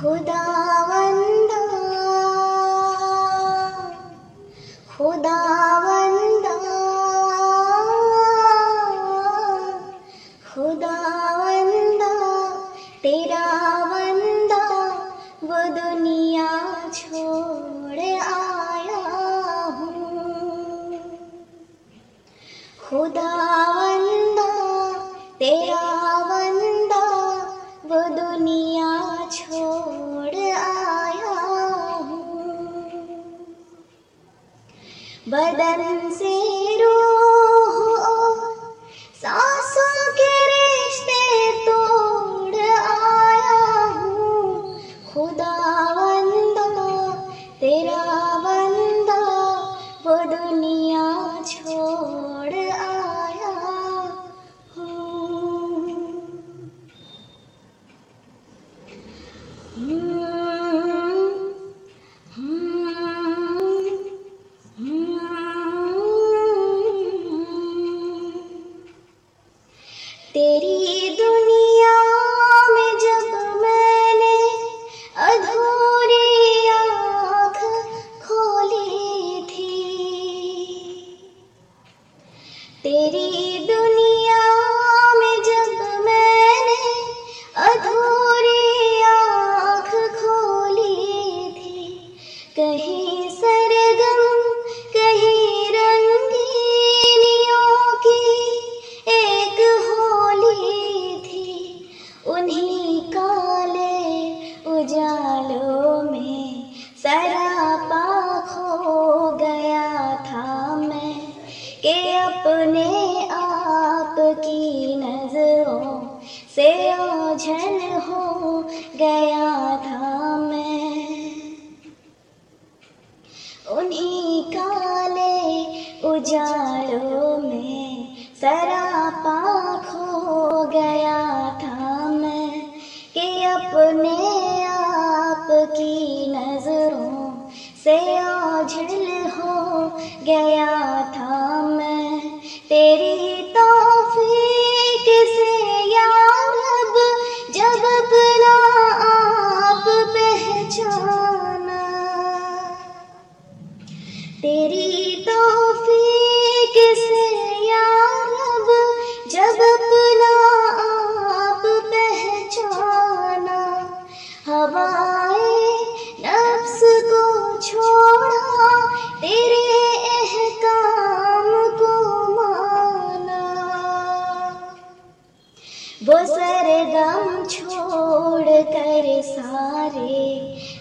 खुदावंदा खुदावंदा खुदावंदा तेरा वंदा वो दुनिया छोड़ आया हूँ। खुदावंदा बदन से में सरापा खो गया था मैं, कि अपने आप की नज़रों से ओझल हो गया था मैं। उन्हीं काले उजालों ओझल हो गया था मैं। तेरी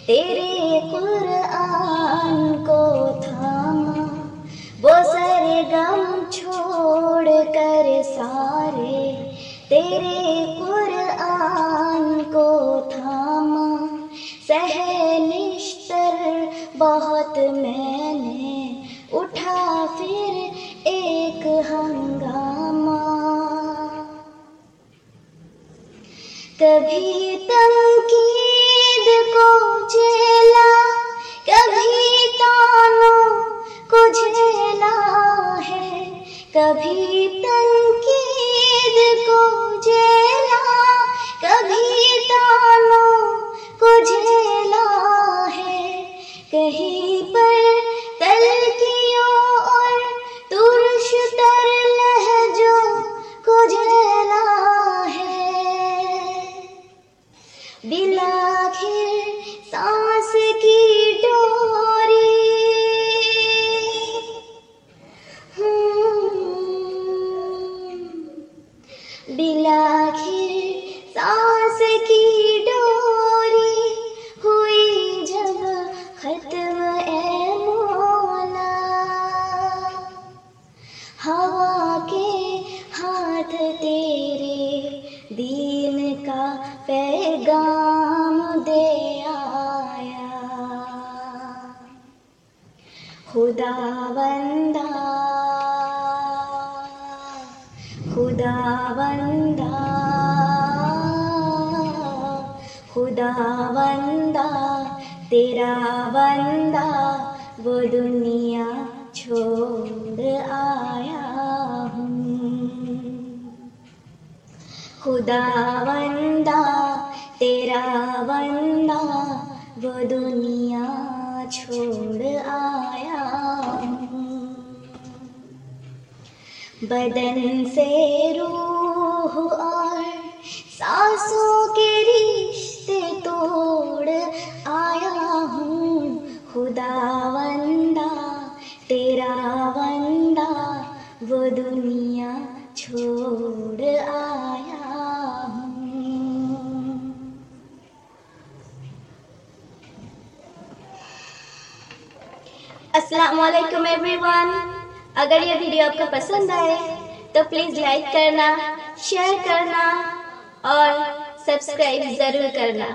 तेरे कुरआन को थामा, वो सरगम छोड़ कर सारे। तेरे कुरआन को थामा सहनिश्तर बहुत मैंने। उठा फिर एक हंगामा। कभी तंकीद Bila खुदा बंदा खुदा बंदा खुदा बंदा तेरा बंदा वो दुनिया छोड़ आया हूँ। खुदा बंदा तेरा बंदा वो दुनिया छोड़ आया बदन से रूह और सांसों के रिश्ते तोड़ आया हूँ। खुदा वंदा तेरा वंदा, वो दुनिया छोड़ आया वालेकुम एवरीवन अगर ये वीडियो आपको पसंद आए तो प्लीज़ लाइक करना शेयर करना और सब्सक्राइब ज़रूर करना।